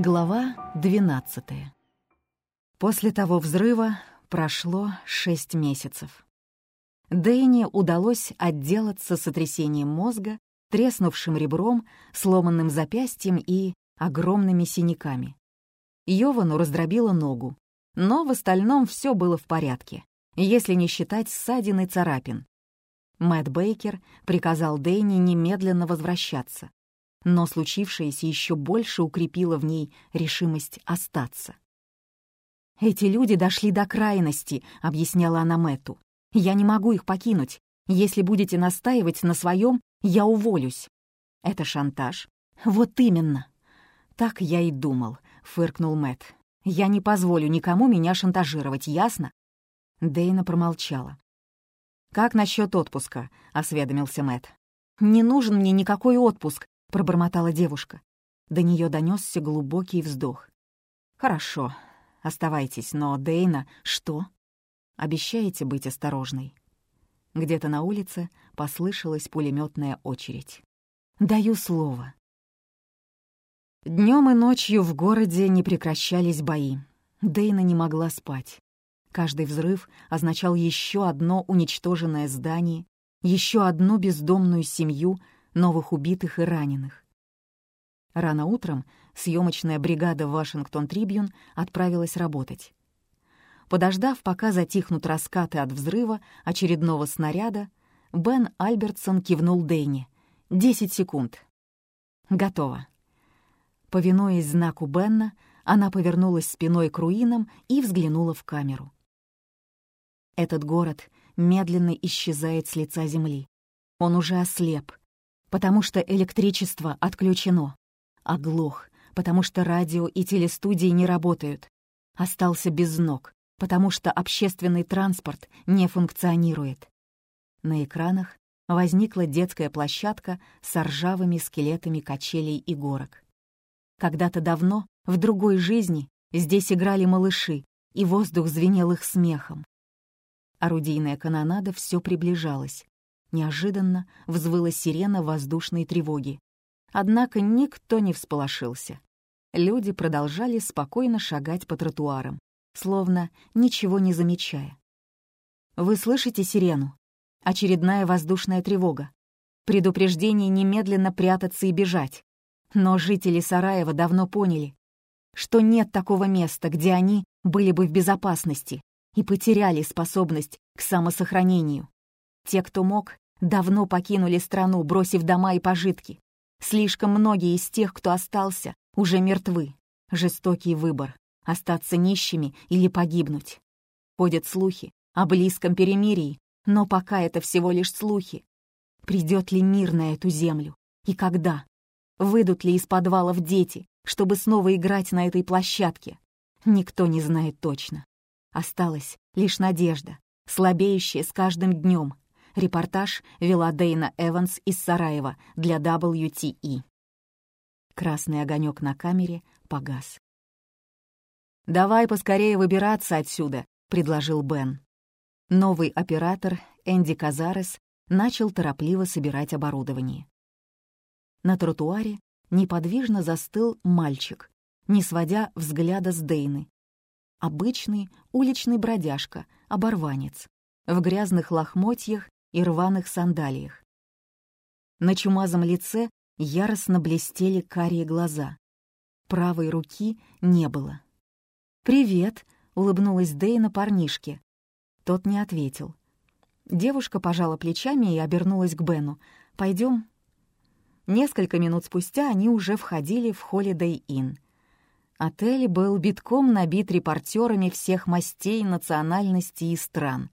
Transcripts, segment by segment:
Глава 12 После того взрыва прошло шесть месяцев. Дэйне удалось отделаться сотрясением мозга, треснувшим ребром, сломанным запястьем и огромными синяками. Йовану раздробила ногу, но в остальном все было в порядке, если не считать ссадин и царапин. Мэтт Бейкер приказал Дэйне немедленно возвращаться но случившееся еще больше укрепило в ней решимость остаться. «Эти люди дошли до крайности», — объясняла она Мэтту. «Я не могу их покинуть. Если будете настаивать на своем, я уволюсь». «Это шантаж?» «Вот именно». «Так я и думал», — фыркнул Мэтт. «Я не позволю никому меня шантажировать, ясно?» Дейна промолчала. «Как насчет отпуска?» — осведомился Мэтт. «Не нужен мне никакой отпуск», — пробормотала девушка. До нее донесся глубокий вздох. «Хорошо, оставайтесь, но, Дейна, что?» «Обещаете быть осторожной?» Где-то на улице послышалась пулеметная очередь. «Даю слово». Днем и ночью в городе не прекращались бои. Дейна не могла спать. Каждый взрыв означал еще одно уничтоженное здание, еще одну бездомную семью — новых убитых и раненых. Рано утром съемочная бригада «Вашингтон Трибьюн» отправилась работать. Подождав, пока затихнут раскаты от взрыва очередного снаряда, Бен Альбертсон кивнул Дэйни. «Десять секунд». «Готово». Повинуясь знаку Бенна, она повернулась спиной к руинам и взглянула в камеру. Этот город медленно исчезает с лица земли. Он уже ослеп, потому что электричество отключено. Оглох, потому что радио и телестудии не работают. Остался без ног, потому что общественный транспорт не функционирует. На экранах возникла детская площадка с ржавыми скелетами качелей и горок. Когда-то давно, в другой жизни, здесь играли малыши, и воздух звенел их смехом. Орудийная канонада все приближалась. Неожиданно взвыла сирена воздушной тревоги. Однако никто не всполошился. Люди продолжали спокойно шагать по тротуарам, словно ничего не замечая. «Вы слышите сирену? Очередная воздушная тревога. Предупреждение немедленно прятаться и бежать. Но жители Сараева давно поняли, что нет такого места, где они были бы в безопасности и потеряли способность к самосохранению. Те, кто мог, давно покинули страну, бросив дома и пожитки. Слишком многие из тех, кто остался, уже мертвы. Жестокий выбор — остаться нищими или погибнуть. Ходят слухи о близком перемирии, но пока это всего лишь слухи. Придет ли мир на эту землю? И когда? Выйдут ли из подвалов дети, чтобы снова играть на этой площадке? Никто не знает точно. Осталась лишь надежда, слабеющая с каждым днем. Репортаж вела Дейна Эванс из Сараева для WTE. Красный огонек на камере погас. «Давай поскорее выбираться отсюда», — предложил Бен. Новый оператор Энди Казарес начал торопливо собирать оборудование. На тротуаре неподвижно застыл мальчик, не сводя взгляда с Дейны. Обычный уличный бродяжка, оборванец, в грязных лохмотьях и рваных сандалиях. На чумазом лице яростно блестели карие глаза. Правой руки не было. «Привет!» — улыбнулась Дейна парнишке. Тот не ответил. Девушка пожала плечами и обернулась к Бену. «Пойдем?» Несколько минут спустя они уже входили в Holiday Inn. Отель был битком набит репортерами всех мастей, национальностей и стран.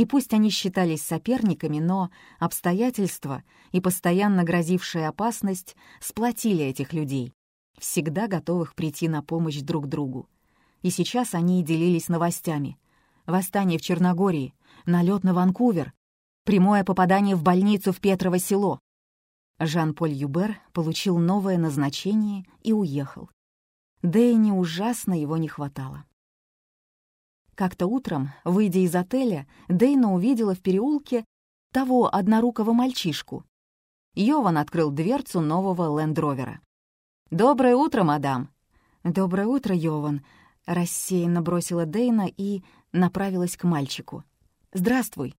И пусть они считались соперниками, но обстоятельства и постоянно грозившая опасность сплотили этих людей, всегда готовых прийти на помощь друг другу. И сейчас они делились новостями. Восстание в Черногории, налет на Ванкувер, прямое попадание в больницу в Петрово село. Жан-Поль Юбер получил новое назначение и уехал. Дэйне ужасно его не хватало. Как-то утром, выйдя из отеля, Дейна увидела в переулке того однорукого мальчишку. Йован открыл дверцу нового лендровера. «Доброе утро, мадам!» «Доброе утро, Йован», — рассеянно бросила Дейна и направилась к мальчику. «Здравствуй».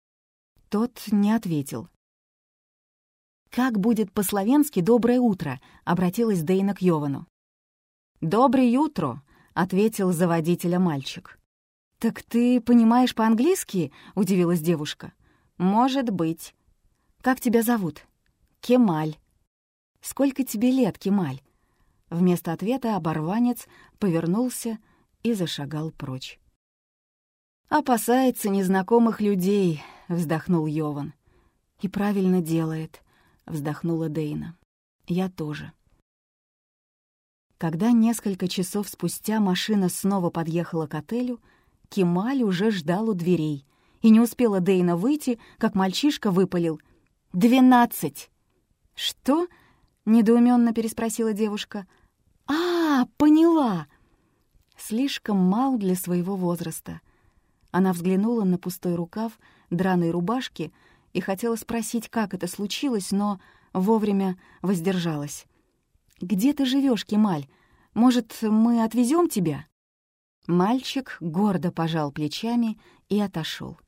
Тот не ответил. «Как будет по-словенски «доброе утро»?» — обратилась Дейна к Йовану. «Доброе утро», — ответил за водителя мальчик. «Так ты понимаешь по-английски?» — удивилась девушка. «Может быть». «Как тебя зовут?» «Кемаль». «Сколько тебе лет, Кемаль?» Вместо ответа оборванец повернулся и зашагал прочь. «Опасается незнакомых людей», — вздохнул Йован. «И правильно делает», — вздохнула Дейна. «Я тоже». Когда несколько часов спустя машина снова подъехала к отелю, Кемаль уже ждал у дверей, и не успела Дейна выйти, как мальчишка выпалил. «Двенадцать!» «Что?» — недоуменно переспросила девушка. «А, поняла!» Слишком мал для своего возраста. Она взглянула на пустой рукав драной рубашки и хотела спросить, как это случилось, но вовремя воздержалась. «Где ты живешь, Кемаль? Может, мы отвезем тебя?» Мальчик гордо пожал плечами и отошел.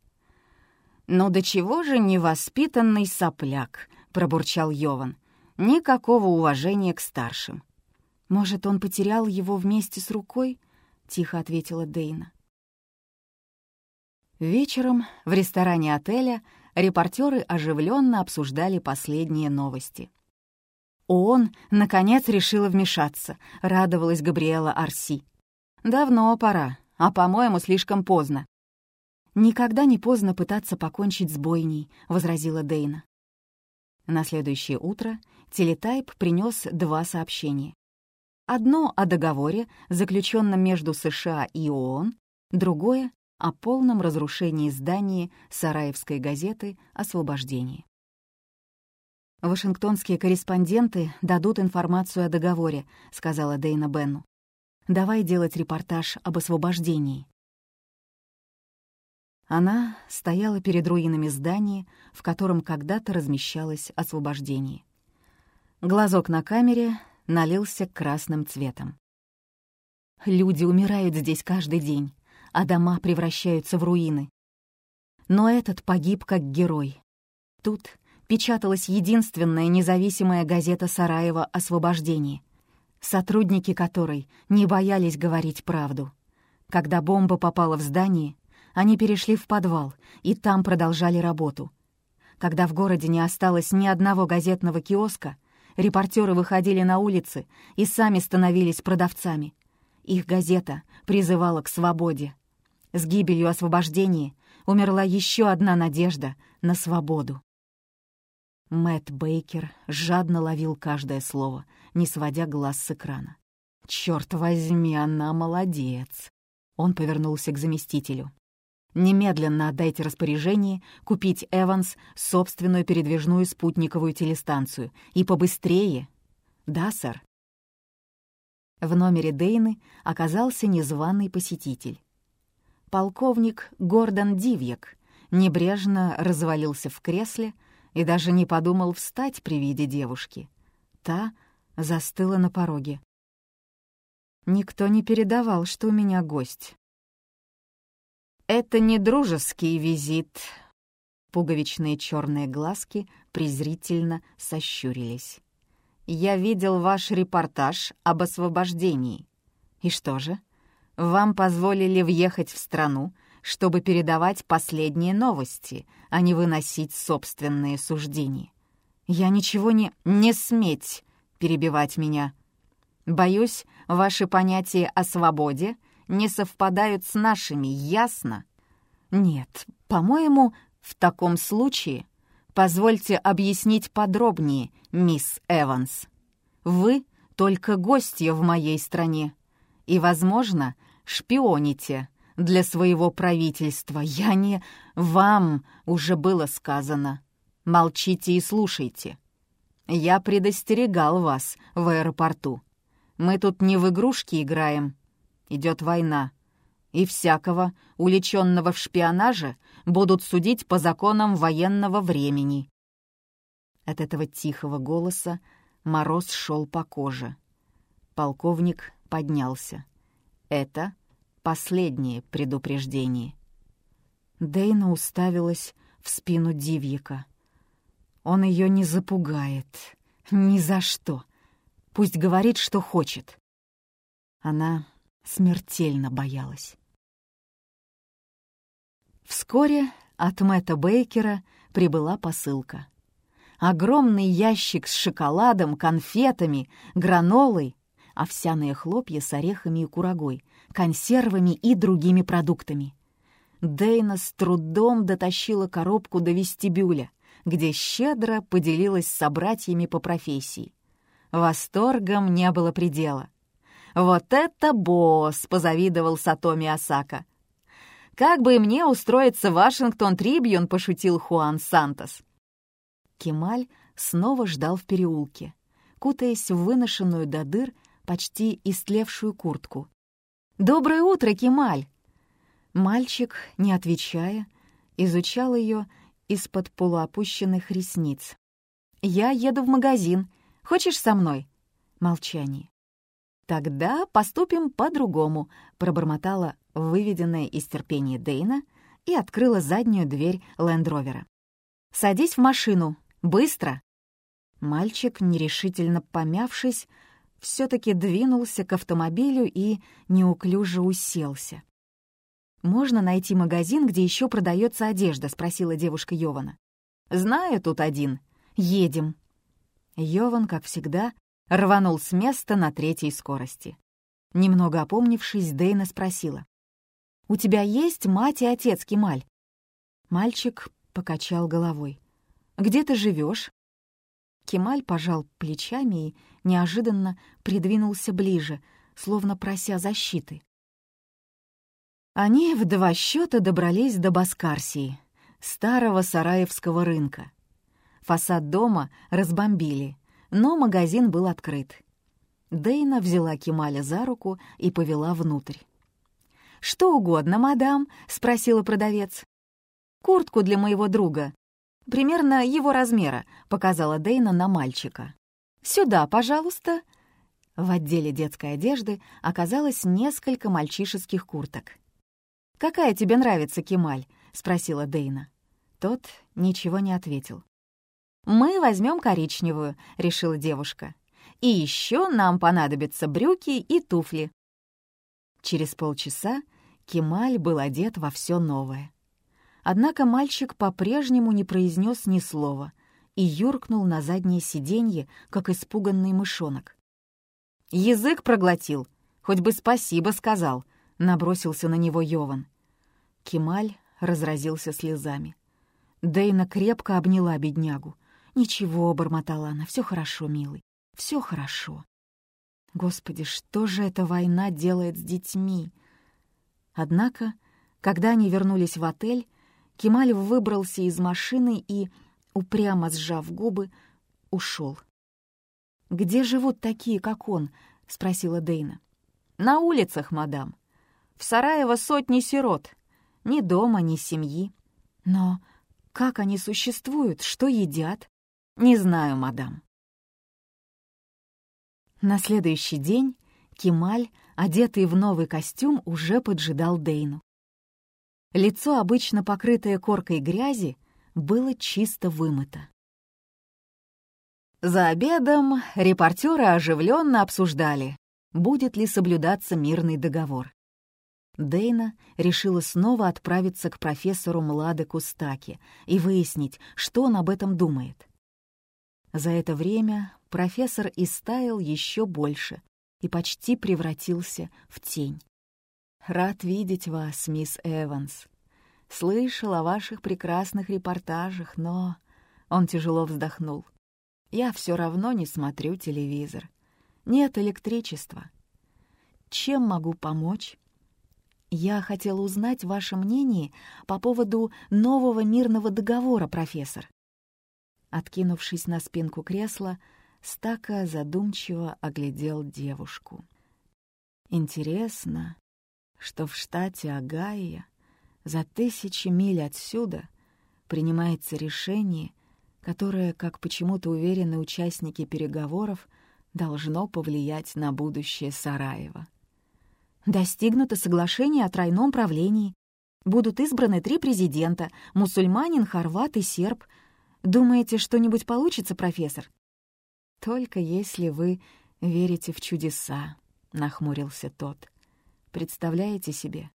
«Ну до чего же невоспитанный сопляк?» — пробурчал Йован. «Никакого уважения к старшим». «Может, он потерял его вместе с рукой?» — тихо ответила Дейна. Вечером в ресторане отеля репортеры оживленно обсуждали последние новости. ООН, наконец, решила вмешаться, радовалась Габриэла Арси. «Давно пора, а, по-моему, слишком поздно». «Никогда не поздно пытаться покончить с бойней», — возразила Дейна. На следующее утро телетайп принес два сообщения. Одно о договоре, заключенном между США и ООН, другое — о полном разрушении здания Сараевской газеты «Освобождение». «Вашингтонские корреспонденты дадут информацию о договоре», — сказала Дейна Бенну. Давай делать репортаж об освобождении». Она стояла перед руинами здания, в котором когда-то размещалось освобождение. Глазок на камере налился красным цветом. Люди умирают здесь каждый день, а дома превращаются в руины. Но этот погиб как герой. Тут печаталась единственная независимая газета Сараева «Освобождение», сотрудники которой не боялись говорить правду. Когда бомба попала в здание, они перешли в подвал и там продолжали работу. Когда в городе не осталось ни одного газетного киоска, репортеры выходили на улицы и сами становились продавцами. Их газета призывала к свободе. С гибелью освобождения умерла еще одна надежда на свободу. Мэтт Бейкер жадно ловил каждое слово, не сводя глаз с экрана. «Чёрт возьми, она молодец!» Он повернулся к заместителю. «Немедленно отдайте распоряжение купить Эванс собственную передвижную спутниковую телестанцию. И побыстрее!» «Да, сэр». В номере Дейны оказался незваный посетитель. Полковник Гордон Дивьяк небрежно развалился в кресле, и даже не подумал встать при виде девушки. Та застыла на пороге. Никто не передавал, что у меня гость. «Это не дружеский визит», Пуговичные черные глазки презрительно сощурились. «Я видел ваш репортаж об освобождении. И что же? Вам позволили въехать в страну, чтобы передавать последние новости, а не выносить собственные суждения. Я ничего не... Не сметь перебивать меня. Боюсь, ваши понятия о свободе не совпадают с нашими, ясно? Нет, по-моему, в таком случае позвольте объяснить подробнее, мисс Эванс. Вы только гостья в моей стране и, возможно, шпионите для своего правительства. Я не... Вам уже было сказано. Молчите и слушайте. Я предостерегал вас в аэропорту. Мы тут не в игрушки играем. Идет война. И всякого, уличенного в шпионаже, будут судить по законам военного времени. От этого тихого голоса мороз шел по коже. Полковник поднялся. «Это последнее предупреждение». Дейна уставилась в спину Дивьяка. Он ее не запугает. Ни за что. Пусть говорит, что хочет. Она смертельно боялась. Вскоре от Мэтта Бейкера прибыла посылка. Огромный ящик с шоколадом, конфетами, гранолой, овсяные хлопья с орехами и курагой, консервами и другими продуктами. Дейна с трудом дотащила коробку до вестибюля, где щедро поделилась с собратьями по профессии. Восторгом не было предела. «Вот это босс!» — позавидовал Сатоми Осака. «Как бы и мне устроиться в Вашингтон Трибьюн», — пошутил Хуан Сантос. Кемаль снова ждал в переулке, кутаясь в выношенную до дыр почти истлевшую куртку. «Доброе утро, Кемаль!» Мальчик, не отвечая, изучал ее из-под полуопущенных ресниц. «Я еду в магазин. Хочешь со мной?» Молчание. «Тогда поступим по-другому», — пробормотала выведенная из терпения Дейна и открыла заднюю дверь Лендровера. «Садись в машину. Быстро!» Мальчик, нерешительно помявшись, все таки двинулся к автомобилю и неуклюже уселся. «Можно найти магазин, где еще продается одежда?» — спросила девушка Йована. «Знаю тут один. Едем». Йован, как всегда, рванул с места на третьей скорости. Немного опомнившись, Дейна спросила. «У тебя есть мать и отец, Кемаль?» Мальчик покачал головой. «Где ты живешь? Кемаль пожал плечами и неожиданно придвинулся ближе, словно прося защиты. Они в два счета добрались до Баскарсии, старого сараевского рынка. Фасад дома разбомбили, но магазин был открыт. Дейна взяла Кемаля за руку и повела внутрь. «Что угодно, мадам?» — спросила продавец. «Куртку для моего друга. Примерно его размера», — показала Дейна на мальчика. «Сюда, пожалуйста». В отделе детской одежды оказалось несколько мальчишеских курток. «Какая тебе нравится, Кемаль?» — спросила Дейна. Тот ничего не ответил. «Мы возьмем коричневую», — решила девушка. «И еще нам понадобятся брюки и туфли». Через полчаса Кемаль был одет во все новое. Однако мальчик по-прежнему не произнес ни слова и юркнул на заднее сиденье, как испуганный мышонок. «Язык проглотил, хоть бы спасибо сказал», — набросился на него Йован. Кемаль разразился слезами. Дейна крепко обняла беднягу. «Ничего», — бормотала она, — «все хорошо, милый, все хорошо». Господи, что же эта война делает с детьми? Однако, когда они вернулись в отель, Кемаль выбрался из машины и, упрямо сжав губы, ушел. «Где живут такие, как он?» — спросила Дейна. «На улицах, мадам. В Сараево сотни сирот. Ни дома, ни семьи. Но как они существуют, что едят? Не знаю, мадам. На следующий день Кемаль, одетый в новый костюм, уже поджидал Дейну. Лицо, обычно покрытое коркой грязи, было чисто вымыто. За обедом репортеры оживленно обсуждали, будет ли соблюдаться мирный договор. Дейна решила снова отправиться к профессору Младе Кустаке и выяснить, что он об этом думает. За это время профессор истаял еще больше и почти превратился в тень. «Рад видеть вас, мисс Эванс. Слышал о ваших прекрасных репортажах, но...» Он тяжело вздохнул. «Я все равно не смотрю телевизор. Нет электричества. Чем могу помочь?» «Я хотела узнать ваше мнение по поводу нового мирного договора, профессор». Откинувшись на спинку кресла, Стака задумчиво оглядел девушку. «Интересно, что в штате Огайо за тысячи миль отсюда принимается решение, которое, как почему-то уверены участники переговоров, должно повлиять на будущее Сараева. Достигнуто соглашение о тройном правлении. Будут избраны три президента — мусульманин, хорват и серб. Думаете, что-нибудь получится, профессор? Только если вы верите в чудеса, — нахмурился тот. Представляете себе?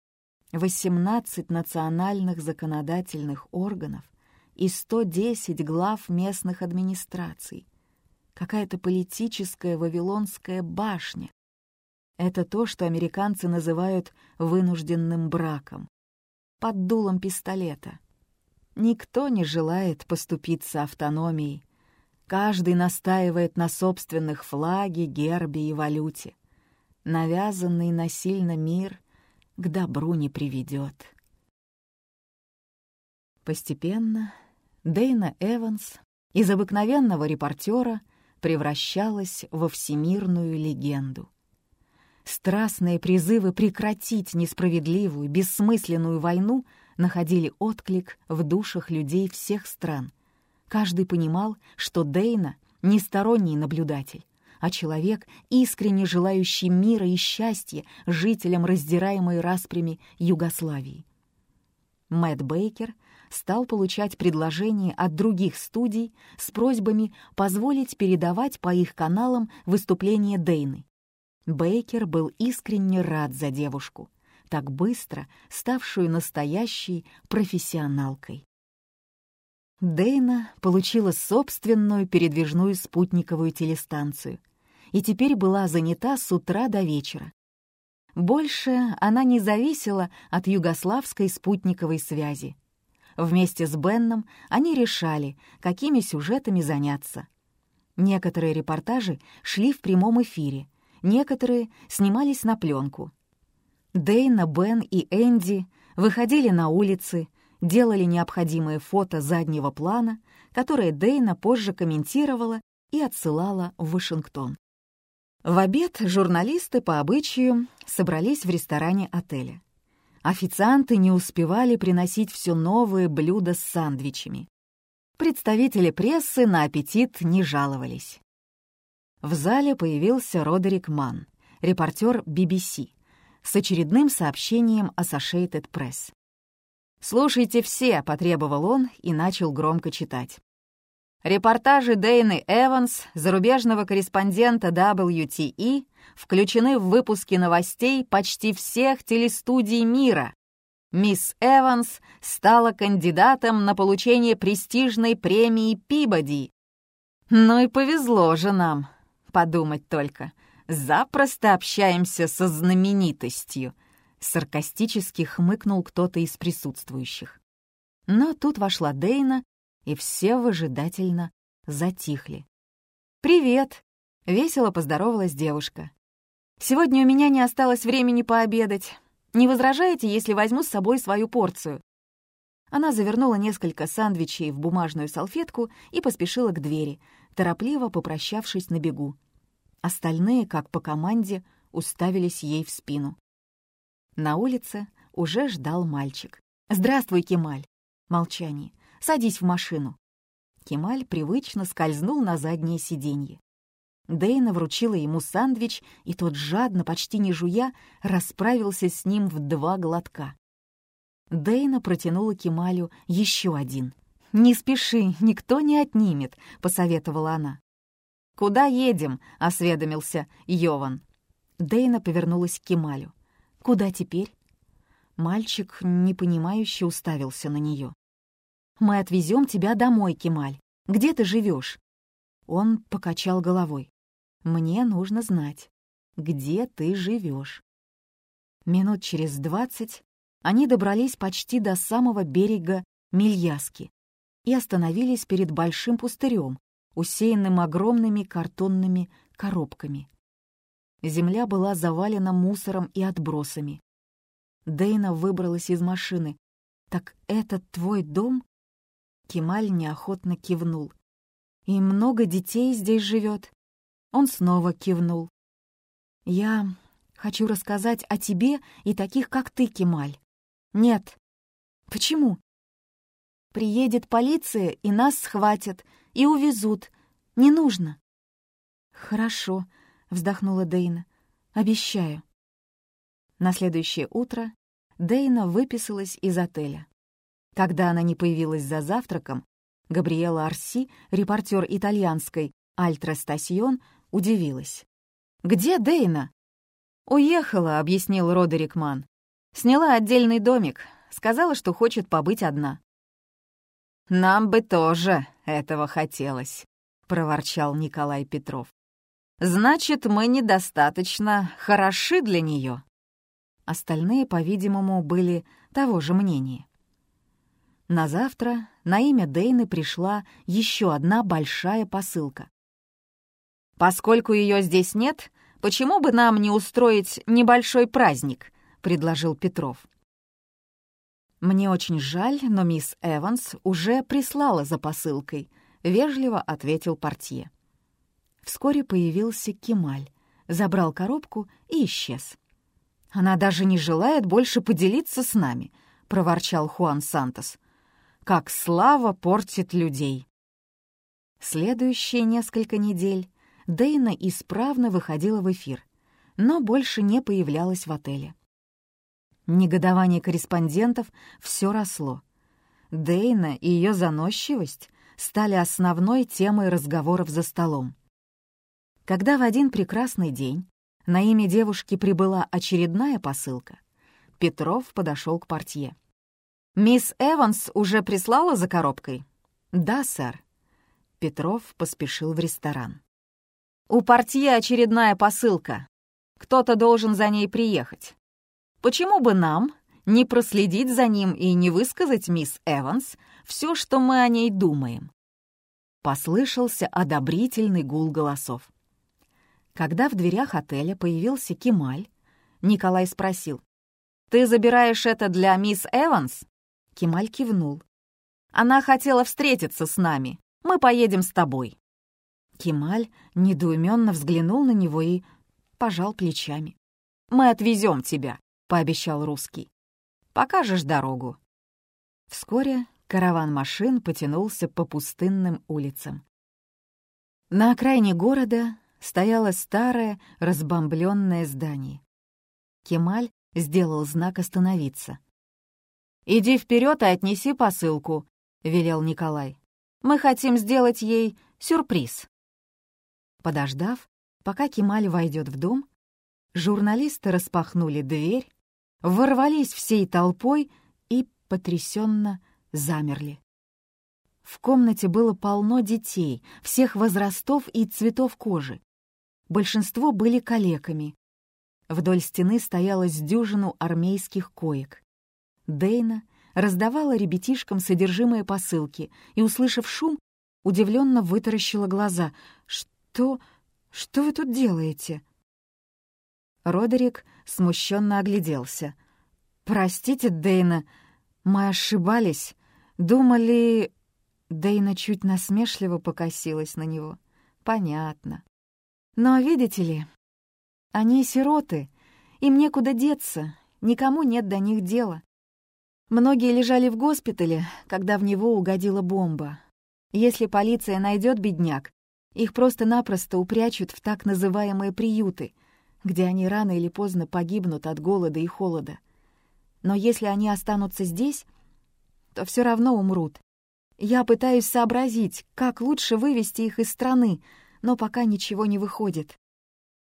18 национальных законодательных органов и 110 глав местных администраций. Какая-то политическая вавилонская башня. Это то, что американцы называют вынужденным браком. Под дулом пистолета. Никто не желает поступиться автономией. Каждый настаивает на собственных флаге, гербе и валюте. Навязанный насильно мир к добру не приведет. Постепенно Дейна Эванс из обыкновенного репортера превращалась во всемирную легенду. Страстные призывы прекратить несправедливую, бессмысленную войну находили отклик в душах людей всех стран. Каждый понимал, что Дейна — не сторонний наблюдатель, а человек, искренне желающий мира и счастья жителям раздираемой распрями Югославии. Мэтт Бейкер стал получать предложения от других студий с просьбами позволить передавать по их каналам выступления Дейны. Бейкер был искренне рад за девушку, так быстро ставшую настоящей профессионалкой. Дейна получила собственную передвижную спутниковую телестанцию и теперь была занята с утра до вечера. Больше она не зависела от югославской спутниковой связи. Вместе с Бенном они решали, какими сюжетами заняться. Некоторые репортажи шли в прямом эфире, некоторые снимались на пленку. Дейна, Бен и Энди выходили на улицы, делали необходимые фото заднего плана, которые Дейна позже комментировала и отсылала в Вашингтон. В обед журналисты по обычаю собрались в ресторане отеля. Официанты не успевали приносить все новые блюда с сандвичами. Представители прессы на аппетит не жаловались. В зале появился Родерик Манн, репортер BBC, с очередным сообщением Associated Press. «Слушайте все», — потребовал он и начал громко читать. Репортажи Дейны Эванс, зарубежного корреспондента WTE, включены в выпуски новостей почти всех телестудий мира. Мисс Эванс стала кандидатом на получение престижной премии Пибоди. Ну и повезло же нам. Подумать только. Запросто общаемся со знаменитостью. Саркастически хмыкнул кто-то из присутствующих. Но тут вошла Дейна, и все выжидательно затихли. «Привет!» — весело поздоровалась девушка. «Сегодня у меня не осталось времени пообедать. Не возражаете, если возьму с собой свою порцию?» Она завернула несколько сандвичей в бумажную салфетку и поспешила к двери, торопливо попрощавшись на бегу. Остальные, как по команде, уставились ей в спину. На улице уже ждал мальчик. «Здравствуй, Кемаль!» Молчание. «Садись в машину». Кемаль привычно скользнул на заднее сиденье. Дейна вручила ему сандвич, и тот жадно, почти не жуя, расправился с ним в два глотка. Дейна протянула Кемалю еще один. «Не спеши, никто не отнимет», — посоветовала она. «Куда едем?» — осведомился Йован. Дейна повернулась к Кемалю. «Куда теперь?» Мальчик, непонимающе, уставился на нее. «Мы отвезем тебя домой, Кемаль. Где ты живешь?» Он покачал головой. «Мне нужно знать, где ты живешь. Минут через двадцать они добрались почти до самого берега Мильяски и остановились перед большим пустырем, усеянным огромными картонными коробками. Земля была завалена мусором и отбросами. Дейна выбралась из машины. «Так это твой дом?» Кемаль неохотно кивнул. «И много детей здесь живет?» Он снова кивнул. «Я хочу рассказать о тебе и таких, как ты, Кемаль». «Нет». «Почему?» «Приедет полиция, и нас схватят, и увезут. Не нужно». «Хорошо», — вздохнула Дейна. «Обещаю». На следующее утро Дейна выписалась из отеля. Когда она не появилась за завтраком, Габриэла Арси, репортер итальянской «Альтра Стасьон», удивилась. «Где Дейна?» «Уехала», — объяснил Родерик Ман. «Сняла отдельный домик. Сказала, что хочет побыть одна». «Нам бы тоже этого хотелось», — проворчал Николай Петров. «Значит, мы недостаточно хороши для нее. Остальные, по-видимому, были того же мнения. На завтра на имя Дейны пришла еще одна большая посылка. «Поскольку ее здесь нет, почему бы нам не устроить небольшой праздник?» — предложил Петров. «Мне очень жаль, но мисс Эванс уже прислала за посылкой», — вежливо ответил портье. Вскоре появился Кемаль, забрал коробку и исчез. «Она даже не желает больше поделиться с нами», — проворчал Хуан Сантос как слава портит людей. Следующие несколько недель Дейна исправно выходила в эфир, но больше не появлялась в отеле. Негодование корреспондентов все росло. Дейна и ее заносчивость стали основной темой разговоров за столом. Когда в один прекрасный день на имя девушки прибыла очередная посылка, Петров подошел к портье. «Мисс Эванс уже прислала за коробкой?» «Да, сэр». Петров поспешил в ресторан. «У портье очередная посылка. Кто-то должен за ней приехать. Почему бы нам не проследить за ним и не высказать мисс Эванс все, что мы о ней думаем?» Послышался одобрительный гул голосов. Когда в дверях отеля появился Кемаль, Николай спросил, «Ты забираешь это для мисс Эванс?» Кемаль кивнул. «Она хотела встретиться с нами. Мы поедем с тобой». Кемаль недоуменно взглянул на него и пожал плечами. «Мы отвезем тебя», — пообещал русский. «Покажешь дорогу». Вскоре караван машин потянулся по пустынным улицам. На окраине города стояло старое разбомбленное здание. Кемаль сделал знак «Остановиться». «Иди вперед и отнеси посылку», — велел Николай. «Мы хотим сделать ей сюрприз». Подождав, пока Кемаль войдет в дом, журналисты распахнули дверь, ворвались всей толпой и потрясенно замерли. В комнате было полно детей, всех возрастов и цветов кожи. Большинство были калеками. Вдоль стены стояло с дюжину армейских коек. Дейна раздавала ребятишкам содержимое посылки и, услышав шум, удивленно вытаращила глаза. «Что? Что вы тут делаете?» Родерик смущенно огляделся. «Простите, Дейна, мы ошибались. Думали...» Дейна чуть насмешливо покосилась на него. «Понятно. Но, видите ли, они сироты, им некуда деться, никому нет до них дела. Многие лежали в госпитале, когда в него угодила бомба. Если полиция найдет бедняк, их просто-напросто упрячут в так называемые приюты, где они рано или поздно погибнут от голода и холода. Но если они останутся здесь, то все равно умрут. Я пытаюсь сообразить, как лучше вывести их из страны, но пока ничего не выходит.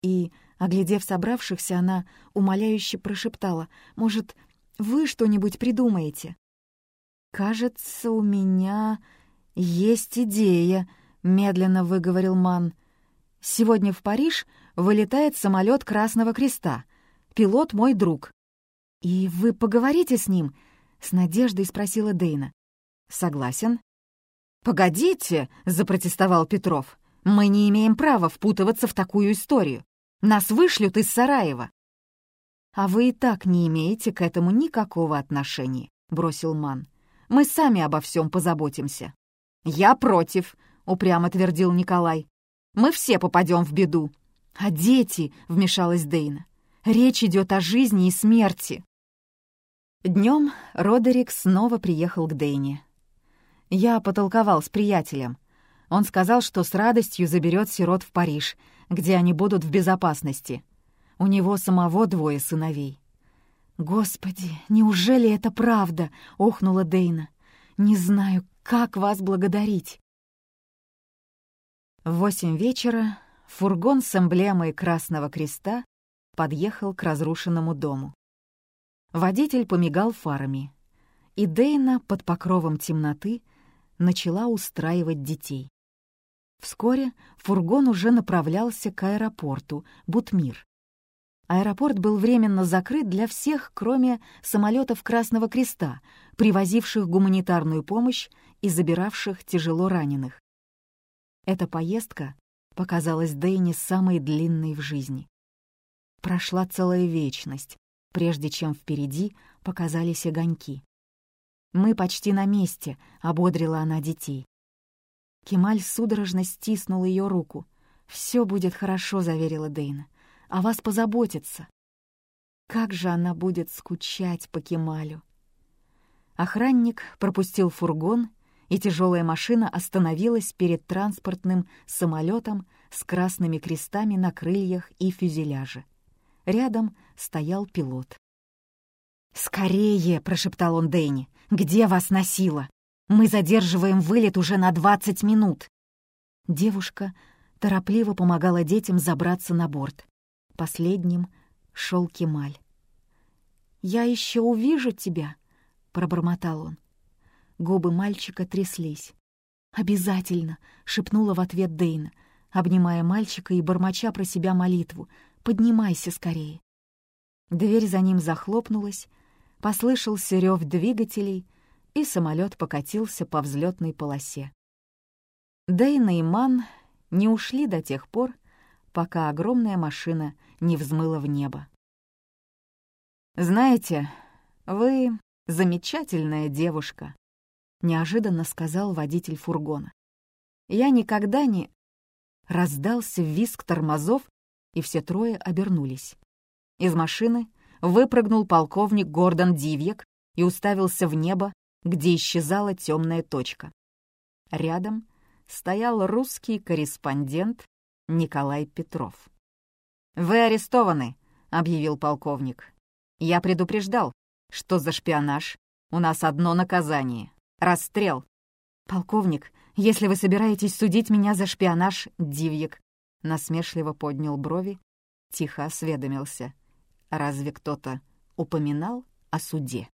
И, оглядев собравшихся, она умоляюще прошептала, «Может, вы что-нибудь придумаете?» «Кажется, у меня есть идея», — медленно выговорил Ман. «Сегодня в Париж вылетает самолет Красного Креста. Пилот мой друг». «И вы поговорите с ним?» — с надеждой спросила Дейна. «Согласен». «Погодите», — запротестовал Петров. «Мы не имеем права впутываться в такую историю. Нас вышлют из Сараева». «А вы и так не имеете к этому никакого отношения», — бросил Ман. «Мы сами обо всем позаботимся». «Я против», — упрямо твердил Николай. «Мы все попадем в беду». «А дети», — вмешалась Дейна. «Речь идет о жизни и смерти». Днем Родерик снова приехал к Дейне. Я потолковал с приятелем. Он сказал, что с радостью заберет сирот в Париж, где они будут в безопасности. У него самого двое сыновей. «Господи, неужели это правда?» — охнула Дейна. «Не знаю, как вас благодарить». В восемь вечера фургон с эмблемой Красного Креста подъехал к разрушенному дому. Водитель помигал фарами, и Дейна под покровом темноты начала устраивать детей. Вскоре фургон уже направлялся к аэропорту Бутмир. Аэропорт был временно закрыт для всех, кроме самолетов Красного Креста, привозивших гуманитарную помощь и забиравших тяжело раненых. Эта поездка показалась Дэйне самой длинной в жизни. Прошла целая вечность, прежде чем впереди показались огоньки. «Мы почти на месте», — ободрила она детей. Кемаль судорожно стиснул ее руку. «Все будет хорошо», — заверила Дейна. «О вас позаботиться». Как же она будет скучать по Кемалю. Охранник пропустил фургон, и тяжелая машина остановилась перед транспортным самолетом с красными крестами на крыльях и фюзеляже. Рядом стоял пилот. «Скорее!» — прошептал он Дэнни. «Где вас носило?» Мы задерживаем вылет уже на двадцать минут». Девушка торопливо помогала детям забраться на борт. Последним шел Кемаль. «Я еще увижу тебя», — пробормотал он. Губы мальчика тряслись. «Обязательно», — шепнула в ответ Дейна, обнимая мальчика и бормоча про себя молитву. «Поднимайся скорее». Дверь за ним захлопнулась, послышался рев двигателей, и самолет покатился по взлетной полосе. Дейна и Ман не ушли до тех пор, пока огромная машина не взмыла в небо. «Знаете, вы замечательная девушка», — неожиданно сказал водитель фургона. «Я никогда не...» Раздался визг тормозов, и все трое обернулись. Из машины выпрыгнул полковник Гордон Дивьек и уставился в небо, где исчезала темная точка. Рядом стоял русский корреспондент Николай Петров. «Вы арестованы», — объявил полковник. «Я предупреждал, что за шпионаж у нас одно наказание — расстрел». «Полковник, если вы собираетесь судить меня за шпионаж, Дивьек», — насмешливо поднял брови, тихо осведомился. «Разве кто-то упоминал о суде?»